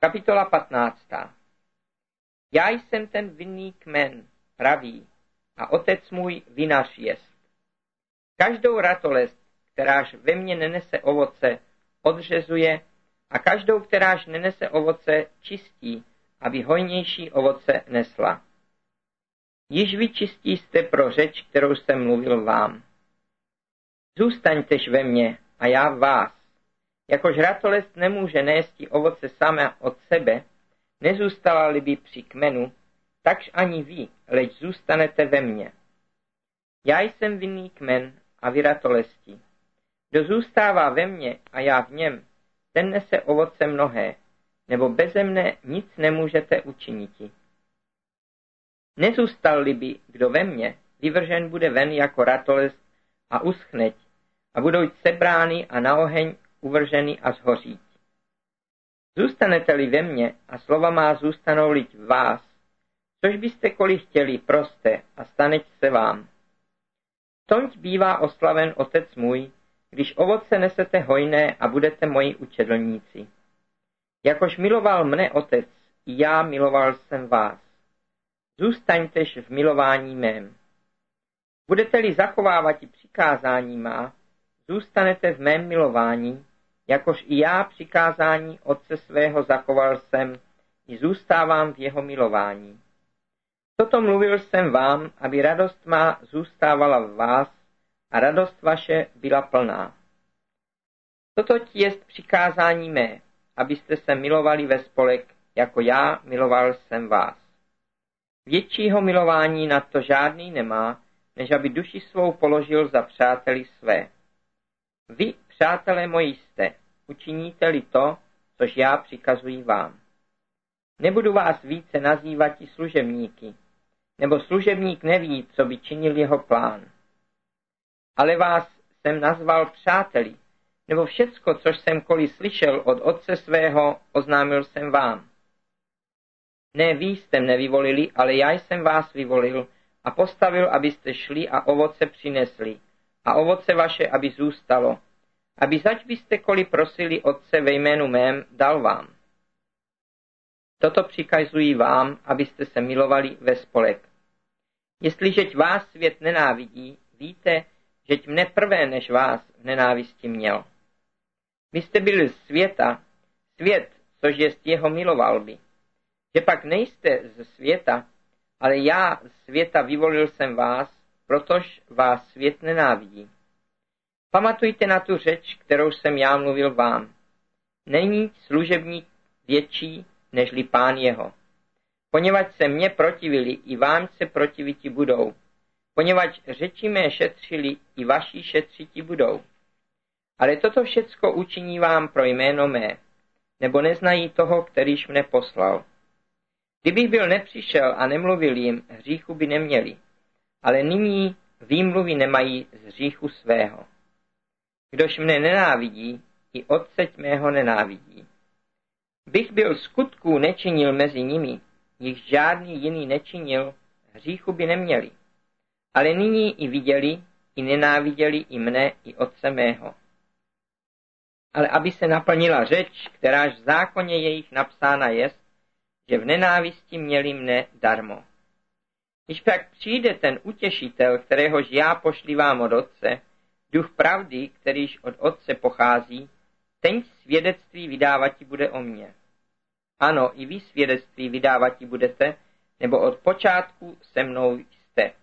Kapitola 15. Já jsem ten vinný kmen, pravý, a otec můj vinař jest. Každou ratolest, kteráž ve mně nenese ovoce, odřezuje a každou, kteráž nenese ovoce, čistí, aby hojnější ovoce nesla. Již vy čistí jste pro řeč, kterou jsem mluvil vám. Zůstaňtež ve mně a já v vás. Jakož ratolest nemůže nést ovoce sama od sebe, nezůstala-li by při kmenu, takž ani vy, leč zůstanete ve mně. Já jsem vinný kmen a vy ratolesti. Kdo zůstává ve mně a já v něm, ten nese ovoce mnohé, nebo beze mne nic nemůžete učiniti. Nezůstal-li by kdo ve mně, vyvržen bude ven jako ratolest a uschneť, a budou sebrány a na oheň uvrženy a zhořít. Zůstanete-li ve mně a slova má zůstanou-li v vás, což byste koli chtěli, proste a staneť se vám. Tomť bývá oslaven otec můj, když ovoce nesete hojné a budete moji učedlníci. Jakož miloval mne otec, i já miloval jsem vás. Zůstaňtež v milování mém. Budete-li zachovávat i přikázání má, zůstanete v mém milování, jakož i já přikázání otce svého zachoval jsem, i zůstávám v jeho milování. Toto mluvil jsem vám, aby radost má zůstávala v vás a radost vaše byla plná. Toto ti jest přikázání mé, abyste se milovali ve spolek, jako já miloval jsem vás. Většího milování na to žádný nemá, než aby duši svou položil za přáteli své. Přátelé moji jste, učiníte-li to, což já přikazuji vám. Nebudu vás více nazývat i služebníky, nebo služebník neví, co by činil jeho plán. Ale vás jsem nazval přáteli, nebo všecko, což jsem koli slyšel od otce svého, oznámil jsem vám. Ne vy jste mne vyvolili, ale já jsem vás vyvolil a postavil, abyste šli a ovoce přinesli, a ovoce vaše, aby zůstalo, aby zač byste koli prosili Otce ve jménu mém, dal vám. Toto přikazují vám, abyste se milovali ve spolek. Jestliže vás svět nenávidí, víte, že mne prvé než vás v nenávisti měl. Vy jste byli z světa, svět, což jest jeho miloval by. Že pak nejste ze světa, ale já z světa vyvolil jsem vás, protož vás svět nenávidí. Pamatujte na tu řeč, kterou jsem já mluvil vám. Není služebník větší, nežli pán jeho. Poněvadž se mně protivili, i vám se protiviti budou. Poněvadž řeči mé šetřili, i vaší šetřiti budou. Ale toto všecko učiní vám pro jméno mé, nebo neznají toho, kterýž mne poslal. Kdybych byl nepřišel a nemluvil jim, hříchu by neměli, ale nyní výmluvy nemají z hříchu svého. Kdož mne nenávidí, i otceť mého nenávidí. Bych byl skutků nečinil mezi nimi, jich žádný jiný nečinil, hříchu by neměli. Ale nyní i viděli, i nenáviděli i mne, i otce mého. Ale aby se naplnila řeč, kteráž v zákoně jejich napsána jest, že v nenávisti měli mne darmo. Když pak přijde ten utěšitel, kteréhož já pošlívám od otce, duch pravdy, kterýž od otce pochází, ten svědectví vydávati bude o mně. Ano, i vy svědectví vydávati budete, nebo od počátku se mnou jste.